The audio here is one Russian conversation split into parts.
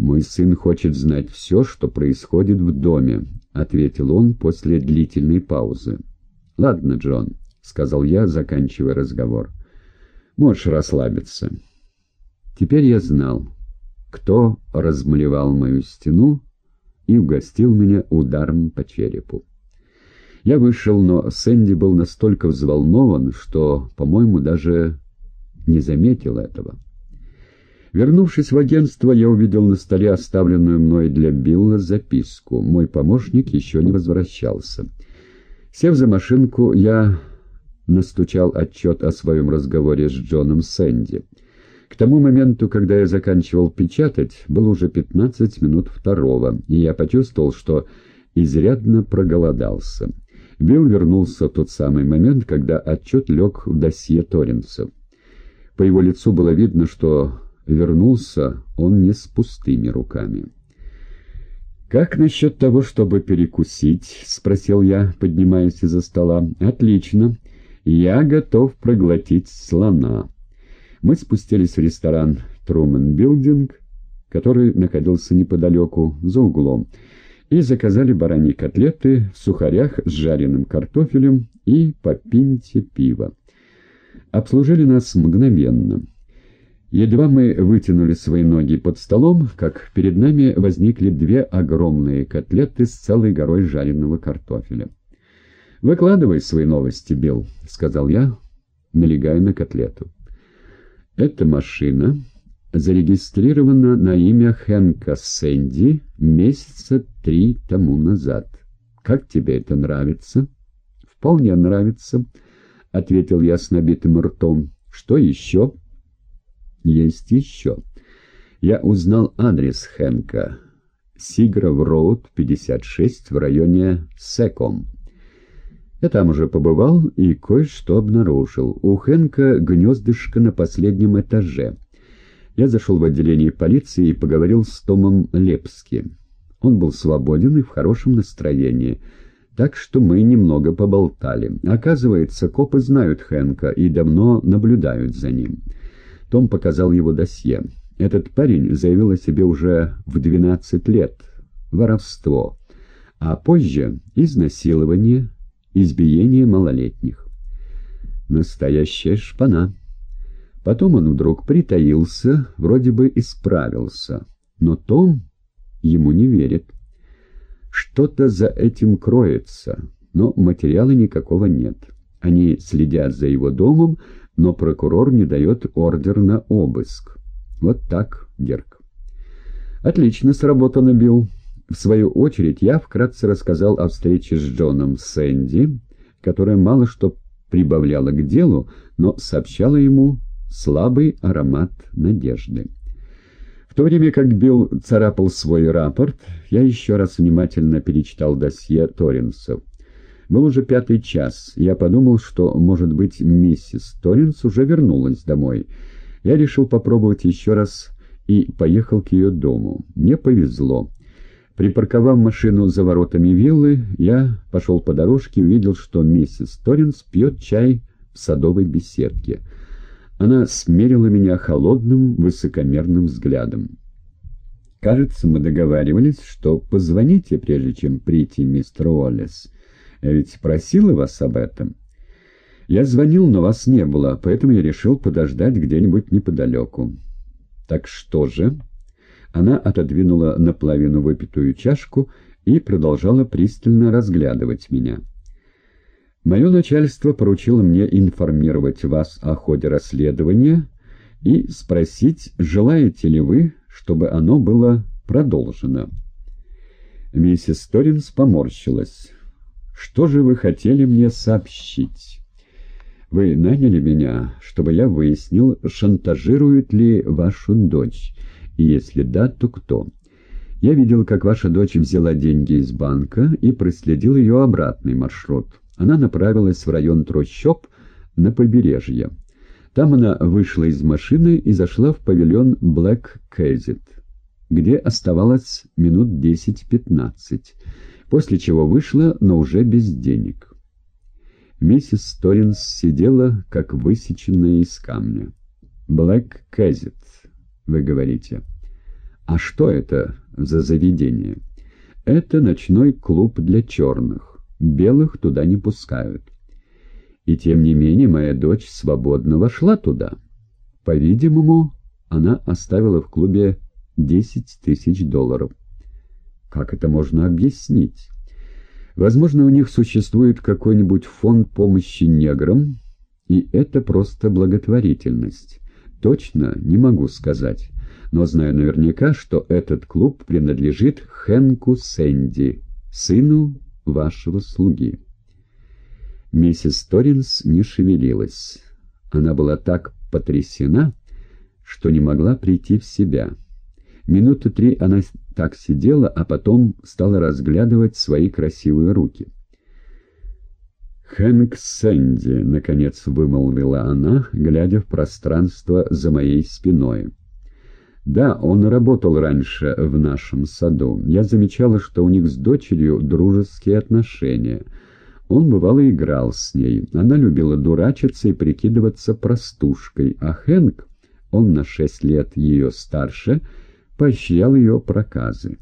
«Мой сын хочет знать все, что происходит в доме», — ответил он после длительной паузы. «Ладно, Джон», — сказал я, заканчивая разговор. «Можешь расслабиться». Теперь я знал, кто размалевал мою стену и угостил меня ударом по черепу. Я вышел, но Сэнди был настолько взволнован, что, по-моему, даже не заметил этого. Вернувшись в агентство, я увидел на столе оставленную мной для Билла записку. Мой помощник еще не возвращался. Сев за машинку, я настучал отчет о своем разговоре с Джоном Сэнди. К тому моменту, когда я заканчивал печатать, было уже 15 минут второго, и я почувствовал, что изрядно проголодался. Билл вернулся в тот самый момент, когда отчет лег в досье Торренса. По его лицу было видно, что вернулся он не с пустыми руками. «Как насчет того, чтобы перекусить?» — спросил я, поднимаясь из-за стола. «Отлично. Я готов проглотить слона». Мы спустились в ресторан «Трумэн Билдинг», который находился неподалеку, за углом, и заказали бараньи котлеты в сухарях с жареным картофелем и по пинте пива. Обслужили нас мгновенно. Едва мы вытянули свои ноги под столом, как перед нами возникли две огромные котлеты с целой горой жареного картофеля. «Выкладывай свои новости, Билл», — сказал я, налегая на котлету. «Эта машина зарегистрирована на имя Хэнка Сэнди месяца три тому назад. Как тебе это нравится?» «Вполне нравится», — ответил я с набитым ртом. «Что еще?» Есть еще. Я узнал адрес Хэнка. Сигров-Роуд, 56, в районе Секом. Я там уже побывал и кое-что обнаружил. У Хэнка гнездышко на последнем этаже. Я зашел в отделение полиции и поговорил с Томом Лепски. Он был свободен и в хорошем настроении, так что мы немного поболтали. Оказывается, копы знают Хэнка и давно наблюдают за ним. Том показал его досье. Этот парень заявил о себе уже в 12 лет. Воровство. А позже изнасилование, избиение малолетних. Настоящая шпана. Потом он вдруг притаился, вроде бы исправился. Но Том ему не верит. Что-то за этим кроется, но материала никакого нет. Они следят за его домом, но прокурор не дает ордер на обыск. Вот так, Герк. Отлично сработано, Билл. В свою очередь я вкратце рассказал о встрече с Джоном Сэнди, которая мало что прибавляла к делу, но сообщала ему слабый аромат надежды. В то время как Билл царапал свой рапорт, я еще раз внимательно перечитал досье Торренсов. Был уже пятый час. Я подумал, что, может быть, миссис Торренс уже вернулась домой. Я решил попробовать еще раз и поехал к ее дому. Мне повезло. Припарковав машину за воротами виллы, я пошел по дорожке и увидел, что миссис Торренс пьет чай в садовой беседке. Она смерила меня холодным, высокомерным взглядом. «Кажется, мы договаривались, что позвоните, прежде чем прийти, мистер Уоллес». Я ведь просила вас об этом. Я звонил, но вас не было, поэтому я решил подождать где-нибудь неподалеку. Так что же? Она отодвинула наполовину выпитую чашку и продолжала пристально разглядывать меня. Мое начальство поручило мне информировать вас о ходе расследования и спросить, желаете ли вы, чтобы оно было продолжено. Миссис Торинс поморщилась. Что же вы хотели мне сообщить? Вы наняли меня, чтобы я выяснил, шантажирует ли вашу дочь, и если да, то кто. Я видел, как ваша дочь взяла деньги из банка и проследил ее обратный маршрут. Она направилась в район трущоб на побережье. Там она вышла из машины и зашла в павильон Black Кэзит, где оставалось минут 10-15 после чего вышла, но уже без денег. Миссис Торинс сидела, как высеченная из камня. «Блэк Кэзет, вы говорите». А что это за заведение? Это ночной клуб для черных. Белых туда не пускают. И тем не менее моя дочь свободно вошла туда. По-видимому, она оставила в клубе 10 тысяч долларов. Как это можно объяснить? Возможно, у них существует какой-нибудь фонд помощи неграм, и это просто благотворительность. Точно не могу сказать, но знаю наверняка, что этот клуб принадлежит Хэнку Сэнди, сыну вашего слуги. Миссис Торринс не шевелилась. Она была так потрясена, что не могла прийти в себя. Минуты три она так сидела, а потом стала разглядывать свои красивые руки. «Хэнк Сэнди», — наконец вымолвила она, глядя в пространство за моей спиной. «Да, он работал раньше в нашем саду. Я замечала, что у них с дочерью дружеские отношения. Он, бывало, играл с ней. Она любила дурачиться и прикидываться простушкой, а Хэнк, он на шесть лет ее старше, — поощрял ее проказы.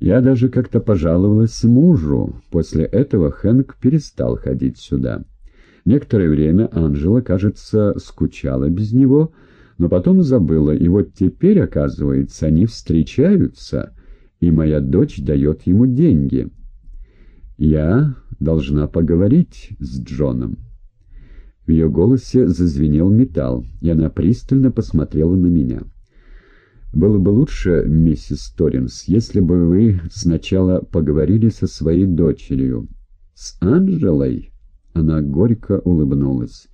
Я даже как-то пожаловалась мужу. После этого Хэнк перестал ходить сюда. Некоторое время Анжела, кажется, скучала без него, но потом забыла, и вот теперь, оказывается, они встречаются, и моя дочь дает ему деньги. Я должна поговорить с Джоном. В ее голосе зазвенел металл, и она пристально посмотрела на меня. Было бы лучше, миссис Торренс, если бы вы сначала поговорили со своей дочерью. С Анжелой? Она горько улыбнулась.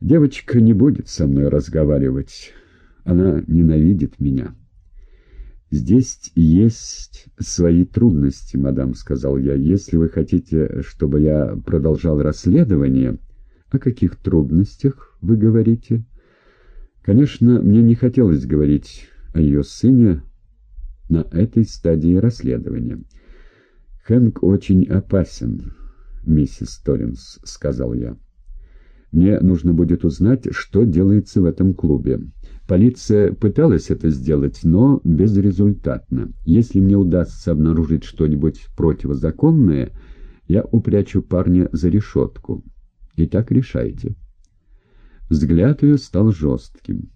Девочка не будет со мной разговаривать. Она ненавидит меня. «Здесь есть свои трудности, мадам», — сказал я. «Если вы хотите, чтобы я продолжал расследование...» «О каких трудностях вы говорите?» Конечно, мне не хотелось говорить о ее сыне на этой стадии расследования. «Хэнк очень опасен, миссис Торренс», — сказал я. «Мне нужно будет узнать, что делается в этом клубе. Полиция пыталась это сделать, но безрезультатно. Если мне удастся обнаружить что-нибудь противозаконное, я упрячу парня за решетку. Итак, решайте». Взгляд ее стал жестким.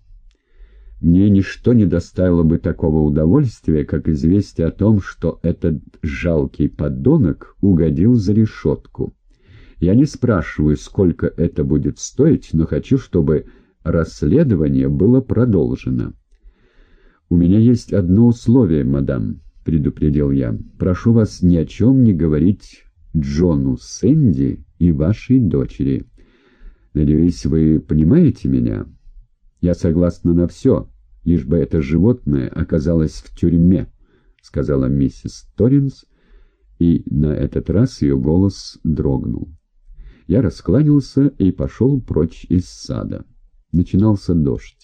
Мне ничто не доставило бы такого удовольствия, как известие о том, что этот жалкий подонок угодил за решетку. Я не спрашиваю, сколько это будет стоить, но хочу, чтобы расследование было продолжено. «У меня есть одно условие, мадам», — предупредил я. «Прошу вас ни о чем не говорить Джону Сэнди и вашей дочери». Надеюсь, вы понимаете меня? Я согласна на все, лишь бы это животное оказалось в тюрьме, — сказала миссис Торринс, и на этот раз ее голос дрогнул. Я раскланялся и пошел прочь из сада. Начинался дождь.